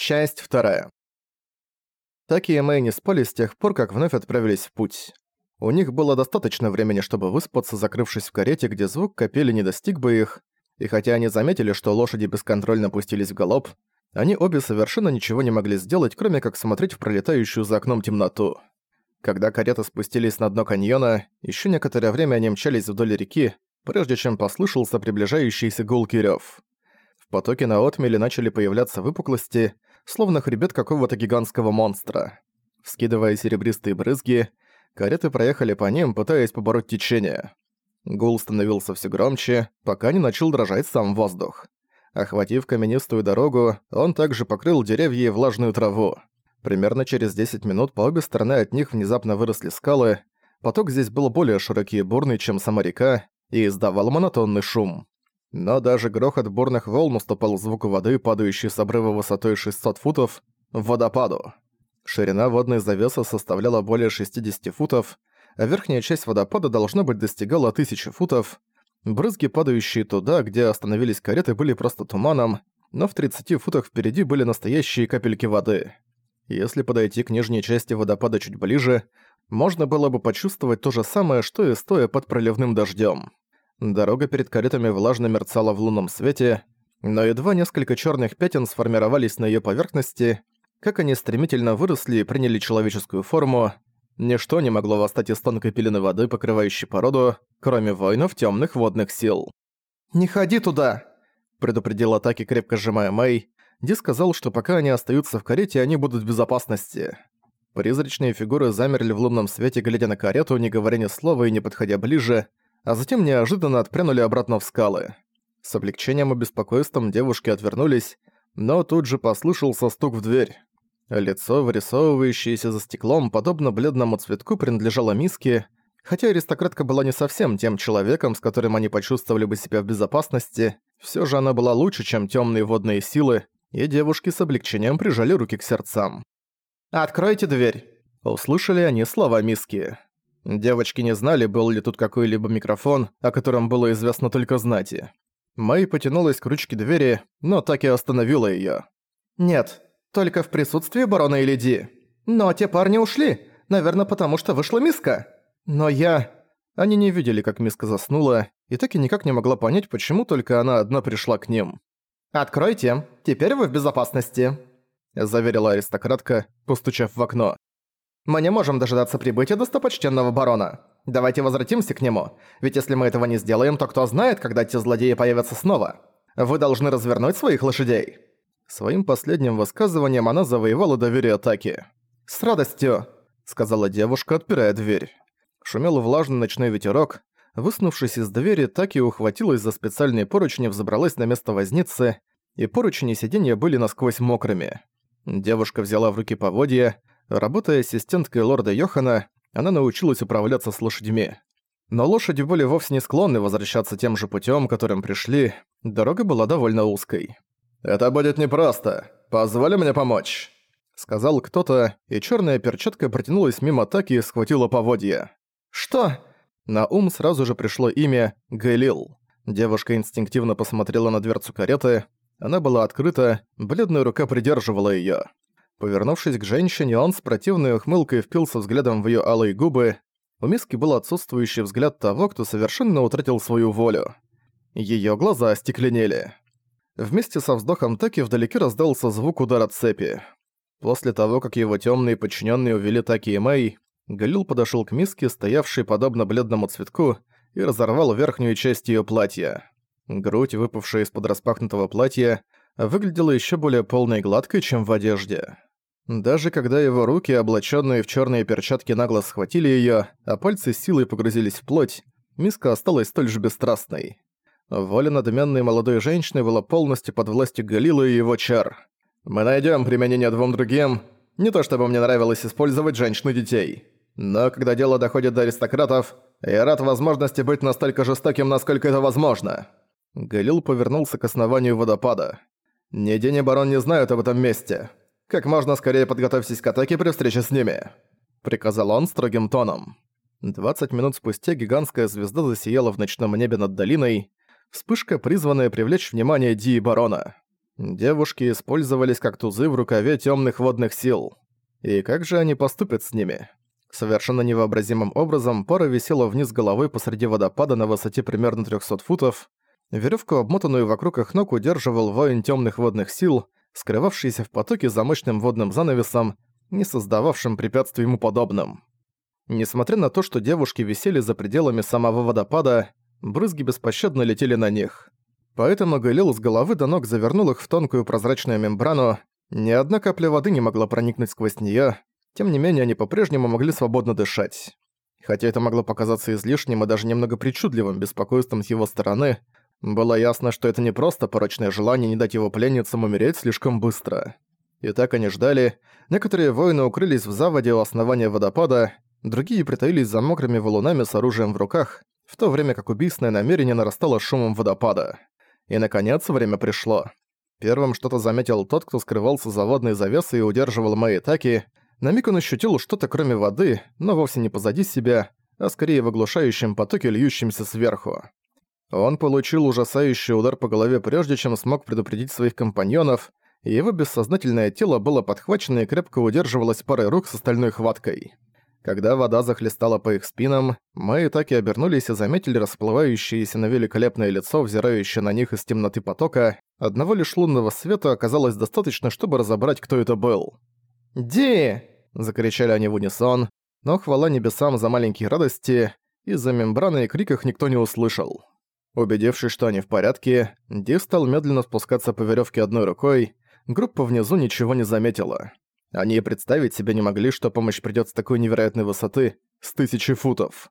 Часть вторая. Таки и Мэй не спали с тех пор, как вновь отправились в путь. У них было достаточно времени, чтобы выспаться, закрывшись в карете, где звук капели не достиг бы их, и хотя они заметили, что лошади бесконтрольно пустились в галоп, они обе совершенно ничего не могли сделать, кроме как смотреть в пролетающую за окном темноту. Когда кареты спустились на дно каньона, еще некоторое время они мчались вдоль реки, прежде чем послышался приближающийся гулкий рёв. В потоке на отмеле начали появляться выпуклости, словно хребет какого-то гигантского монстра. Вскидывая серебристые брызги, кареты проехали по ним, пытаясь побороть течение. Гул становился все громче, пока не начал дрожать сам воздух. Охватив каменистую дорогу, он также покрыл деревья и влажную траву. Примерно через 10 минут по обе стороны от них внезапно выросли скалы, поток здесь был более широкий и бурный, чем сама река, и издавал монотонный шум. Но даже грохот бурных волн уступал звуку воды, падающей с обрыва высотой 600 футов, в водопаду. Ширина водной завесы составляла более 60 футов, а верхняя часть водопада должна быть достигала 1000 футов. Брызги, падающие туда, где остановились кареты, были просто туманом, но в 30 футах впереди были настоящие капельки воды. Если подойти к нижней части водопада чуть ближе, можно было бы почувствовать то же самое, что и стоя под проливным дождем. Дорога перед каретами влажно мерцала в лунном свете, но едва несколько черных пятен сформировались на ее поверхности, как они стремительно выросли и приняли человеческую форму, ничто не могло восстать из тонкой пелены воды, покрывающей породу, кроме воинов темных водных сил. «Не ходи туда!» – предупредил Таки, крепко сжимая Мэй. Ди сказал, что пока они остаются в карете, они будут в безопасности. Призрачные фигуры замерли в лунном свете, глядя на карету, не говоря ни слова и не подходя ближе, а затем неожиданно отпрянули обратно в скалы. С облегчением и беспокойством девушки отвернулись, но тут же послышался стук в дверь. Лицо, вырисовывающееся за стеклом, подобно бледному цветку, принадлежало Миске, хотя аристократка была не совсем тем человеком, с которым они почувствовали бы себя в безопасности, все же она была лучше, чем темные водные силы, и девушки с облегчением прижали руки к сердцам. «Откройте дверь!» Услышали они слова Миски. Девочки не знали, был ли тут какой-либо микрофон, о котором было известно только знати. Мэй потянулась к ручке двери, но так и остановила её. «Нет, только в присутствии барона и леди. Но те парни ушли, наверное, потому что вышла миска. Но я...» Они не видели, как миска заснула, и так и никак не могла понять, почему только она одна пришла к ним. «Откройте, теперь вы в безопасности», — заверила аристократка, постучав в окно. Мы не можем дожидаться прибытия достопочтенного барона. Давайте возвратимся к нему, ведь если мы этого не сделаем, то кто знает, когда те злодеи появятся снова. Вы должны развернуть своих лошадей». Своим последним высказыванием она завоевала доверие атаки. «С радостью», — сказала девушка, отпирая дверь. Шумел влажный ночной ветерок. Выснувшись из двери, Таки ухватилась за специальные поручни, взобралась на место возницы, и поручни сиденья были насквозь мокрыми. Девушка взяла в руки поводья, Работая ассистенткой лорда Йохана, она научилась управляться с лошадьми. Но лошади были вовсе не склонны возвращаться тем же путем, которым пришли, дорога была довольно узкой. «Это будет непросто. Позволь мне помочь», — сказал кто-то, и черная перчатка протянулась мимо атаки и схватила поводья. «Что?» На ум сразу же пришло имя Гэлил. Девушка инстинктивно посмотрела на дверцу кареты. Она была открыта, бледная рука придерживала её. Повернувшись к женщине, он с противной ухмылкой впился взглядом в её алые губы. У Миски был отсутствующий взгляд того, кто совершенно утратил свою волю. Её глаза остекленели. Вместе со вздохом Таки вдалеке раздался звук удара цепи. После того, как его тёмные подчинённые увели Таки и Мэй, Галил подошёл к Миске, стоявшей подобно бледному цветку, и разорвал верхнюю часть её платья. Грудь, выпавшая из-под распахнутого платья, выглядела ещё более полной и гладкой, чем в одежде. Даже когда его руки, облаченные в черные перчатки, нагло схватили ее, а пальцы силой погрузились в плоть, миска осталась столь же бесстрастной. Воля надменной молодой женщины была полностью под властью Галила и его чар. «Мы найдем применение двум другим. Не то чтобы мне нравилось использовать женщин и детей. Но когда дело доходит до аристократов, я рад возможности быть настолько жестоким, насколько это возможно». Галил повернулся к основанию водопада. «Ни День Барон не знают об этом месте. «Как можно скорее подготовьтесь к атаке при встрече с ними», — приказал он строгим тоном. 20 минут спустя гигантская звезда засияла в ночном небе над долиной, вспышка, призванная привлечь внимание Ди и Барона. Девушки использовались как тузы в рукаве темных водных сил. И как же они поступят с ними? Совершенно невообразимым образом пара висела вниз головой посреди водопада на высоте примерно 300 футов. Веревку, обмотанную вокруг их ног, удерживал воин темных водных сил, скрывавшийся в потоке за мощным водным занавесом, не создававшим препятствий ему подобным. Несмотря на то, что девушки висели за пределами самого водопада, брызги беспощадно летели на них. Поэтому Галил с головы до ног завернул их в тонкую прозрачную мембрану, ни одна капля воды не могла проникнуть сквозь неё, тем не менее они по-прежнему могли свободно дышать. Хотя это могло показаться излишним и даже немного причудливым беспокойством с его стороны, было ясно, что это не просто порочное желание не дать его пленницам умереть слишком быстро. И так они ждали. Некоторые воины укрылись в заводе у основания водопада, другие притаились за мокрыми валунами с оружием в руках, в то время как убийственное намерение нарастало шумом водопада. И, наконец, время пришло. Первым что-то заметил тот, кто скрывался за водной завесой и удерживал мои атаки. На миг он ощутил что-то кроме воды, но вовсе не позади себя, а скорее в оглушающем потоке, льющемся сверху. Он получил ужасающий удар по голове прежде, чем смог предупредить своих компаньонов, и его бессознательное тело было подхвачено и крепко удерживалось парой рук с остальной хваткой. Когда вода захлестала по их спинам, мои так и обернулись и заметили расплывающееся на великолепное лицо, взирающее на них из темноты потока. Одного лишь лунного света оказалось достаточно, чтобы разобрать, кто это был. «Ди!» – закричали они в унисон, но хвала небесам за маленькие радости, из-за мембраны и криках никто не услышал. Убедившись, что они в порядке, Ди стал медленно спускаться по веревке одной рукой, группа внизу ничего не заметила. Они и представить себе не могли, что помощь придёт с такой невероятной высоты, с тысячи футов.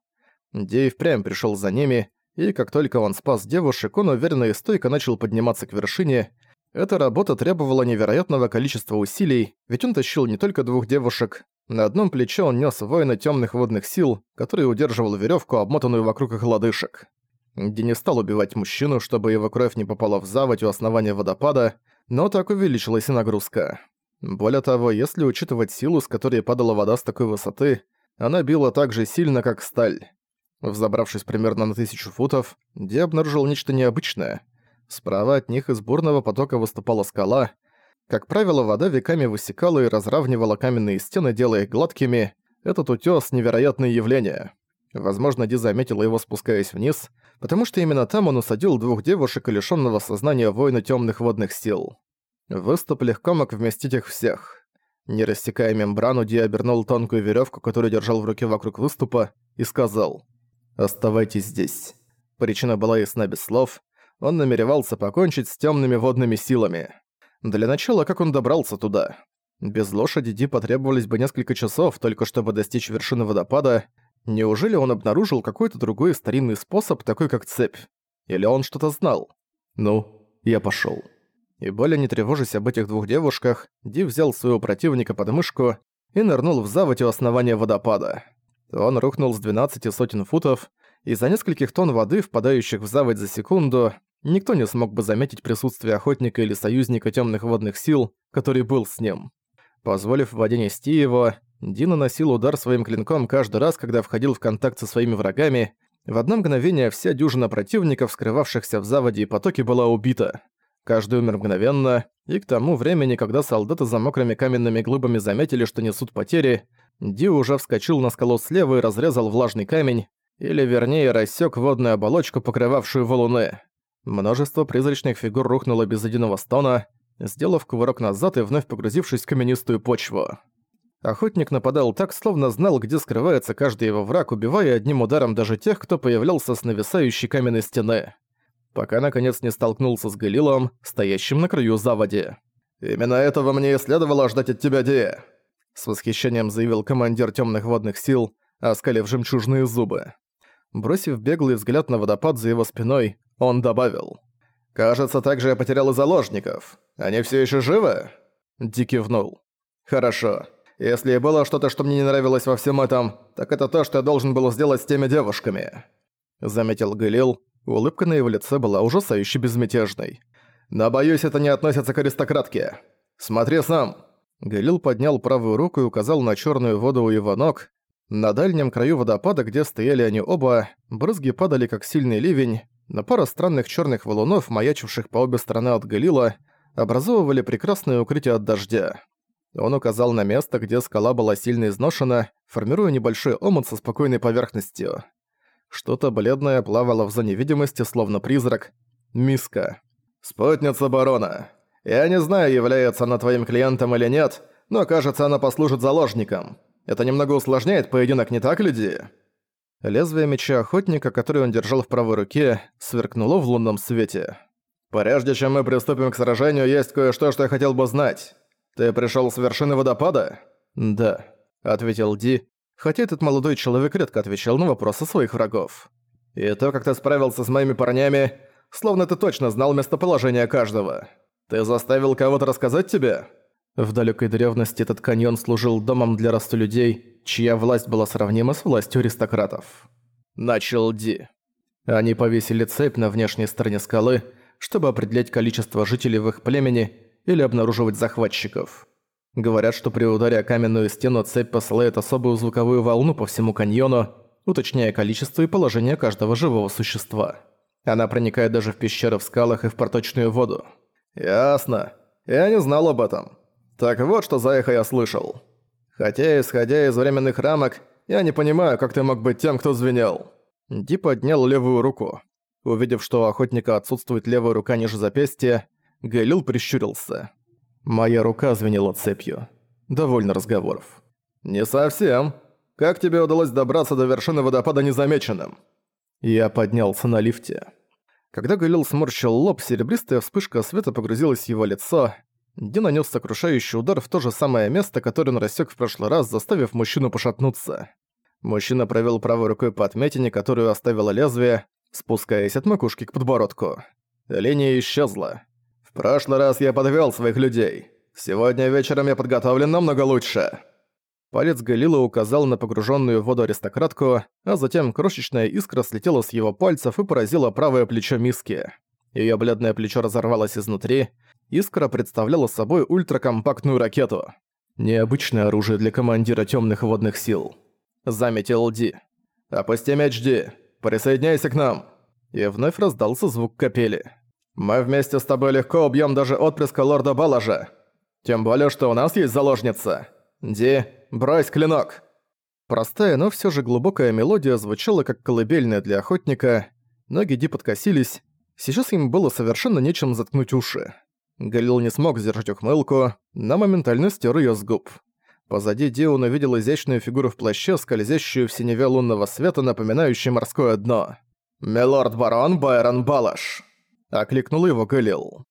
Ди впрямь пришёл за ними, и как только он спас девушек, он уверенно и стойко начал подниматься к вершине. Эта работа требовала невероятного количества усилий, ведь он тащил не только двух девушек. На одном плече он нёс воина тёмных водных сил, который удерживал верёвку, обмотанную вокруг их лодыжек. Ди не стал убивать мужчину, чтобы его кровь не попала в заводь у основания водопада, но так увеличилась и нагрузка. Более того, если учитывать силу, с которой падала вода с такой высоты, она била так же сильно, как сталь. Взобравшись примерно на тысячу футов, Ди обнаружил нечто необычное. Справа от них из бурного потока выступала скала. Как правило, вода веками высекала и разравнивала каменные стены, делая их гладкими. Этот утёс — невероятное явление. Возможно, Ди заметила его, спускаясь вниз, потому что именно там он усадил двух девушек и лишённого сознания воина тёмных водных сил. Выступ легко мог вместить их всех. Не рассекая мембрану, Ди обернул тонкую веревку, которую держал в руке вокруг выступа, и сказал «Оставайтесь здесь». Причина была ясна без слов. Он намеревался покончить с темными водными силами. Для начала, как он добрался туда? Без лошади Ди потребовались бы несколько часов, только чтобы достичь вершины водопада. Неужели он обнаружил какой-то другой старинный способ, такой как цепь? Или он что-то знал? Ну, я пошёл. И более не тревожась об этих двух девушках, Ди взял своего противника под мышку и нырнул в заводь у основания водопада. Он рухнул с 12 сотен футов, и за нескольких тонн воды, впадающих в заводь за секунду, никто не смог бы заметить присутствие охотника или союзника темных водных сил, который был с ним. Позволив воде нести его, Ди наносил удар своим клинком каждый раз, когда входил в контакт со своими врагами. В одно мгновение вся дюжина противников, скрывавшихся в заводе и потоке, была убита. Каждый умер мгновенно, и к тому времени, когда солдаты за мокрыми каменными глыбами заметили, что несут потери, Ди уже вскочил на скалу слева и разрезал влажный камень, или вернее рассек водную оболочку, покрывавшую валуны. Множество призрачных фигур рухнуло без единого стона, сделав кувырок назад и вновь погрузившись в каменистую почву. Охотник нападал так, словно знал, где скрывается каждый его враг, убивая одним ударом даже тех, кто появлялся с нависающей каменной стены пока наконец не столкнулся с Галилом, стоящим на краю заводи. «Именно этого мне и следовало ждать от тебя, Ди!» С восхищением заявил командир темных водных сил, оскалив жемчужные зубы. Бросив беглый взгляд на водопад за его спиной, он добавил. «Кажется, также я потерял и заложников. Они все еще живы?» Ди кивнул. «Хорошо. Если и было что-то, что мне не нравилось во всем этом, так это то, что я должен был сделать с теми девушками», — заметил Галил, Улыбка на его лице была ужасающе безмятежной. «Но боюсь, это не относится к аристократке. Смотри сам!» Галил поднял правую руку и указал на черную воду у его ног. На дальнем краю водопада, где стояли они оба, брызги падали как сильный ливень, но пара странных черных валунов, маячивших по обе стороны от Галила, образовывали прекрасное укрытие от дождя. Он указал на место, где скала была сильно изношена, формируя небольшой омут со спокойной поверхностью. Что-то бледное плавало в зоне видимости, словно призрак. Миска. «Спутница барона. Я не знаю, является она твоим клиентом или нет, но кажется, она послужит заложником. Это немного усложняет поединок, не так, люди?» Лезвие меча охотника, который он держал в правой руке, сверкнуло в лунном свете. «Прежде чем мы приступим к сражению, есть кое-что, что я хотел бы знать. Ты пришёл с вершины водопада?» «Да», — ответил Ди, хотя этот молодой человек редко отвечал на вопросы своих врагов. «И то, как ты справился с моими парнями, словно ты точно знал местоположение каждого. Ты заставил кого-то рассказать тебе?» В далекой древности этот каньон служил домом для расту людей, чья власть была сравнима с властью аристократов. Начал Ди. Они повесили цепь на внешней стороне скалы, чтобы определять количество жителей в их племени или обнаруживать захватчиков. Говорят, что при ударе о каменную стену цепь посылает особую звуковую волну по всему каньону, уточняя количество и положение каждого живого существа. Она проникает даже в пещеры в скалах и в проточную воду. «Ясно. Я не знал об этом. Так вот, что за эхо я слышал. Хотя, исходя из временных рамок, я не понимаю, как ты мог быть тем, кто звенел». Ди поднял левую руку. Увидев, что у охотника отсутствует левая рука ниже запястья, Галил прищурился. Моя рука звенела цепью. Довольно разговоров. «Не совсем. Как тебе удалось добраться до вершины водопада незамеченным?» Я поднялся на лифте. Когда Галил сморщил лоб, серебристая вспышка света погрузилась в его лицо, Ди нанес сокрушающий удар в то же самое место, которое он рассек в прошлый раз, заставив мужчину пошатнуться. Мужчина провел правой рукой по отметине, которую оставило лезвие, спускаясь от макушки к подбородку. Линия исчезла. «В прошлый раз я подвел своих людей. Сегодня вечером я подготовлен намного лучше». Палец Галила указал на погруженную в воду аристократку, а затем крошечная искра слетела с его пальцев и поразила правое плечо миски. Её бледное плечо разорвалось изнутри, Искра представляла собой ультракомпактную ракету. Необычное оружие для командира темных водных сил. Заметил Ди. «Опусти меч, Ди. Присоединяйся к нам». И вновь раздался звук капели. «Мы вместе с тобой легко убьем даже отпрыска лорда Балажа. Тем более, что у нас есть заложница. Ди, брось клинок». Простая, но все же глубокая мелодия звучала как колыбельная для охотника. Ноги Ди подкосились. Сейчас им было совершенно нечем заткнуть уши. Галил не смог сдержать ухмылку, но моментально стер её с губ. Позади Ди он увидел изящную фигуру в плаще, скользящую в синеве лунного света, напоминающую морское дно. «Милорд-барон Байрон Балаш!» — окликнул его Галил.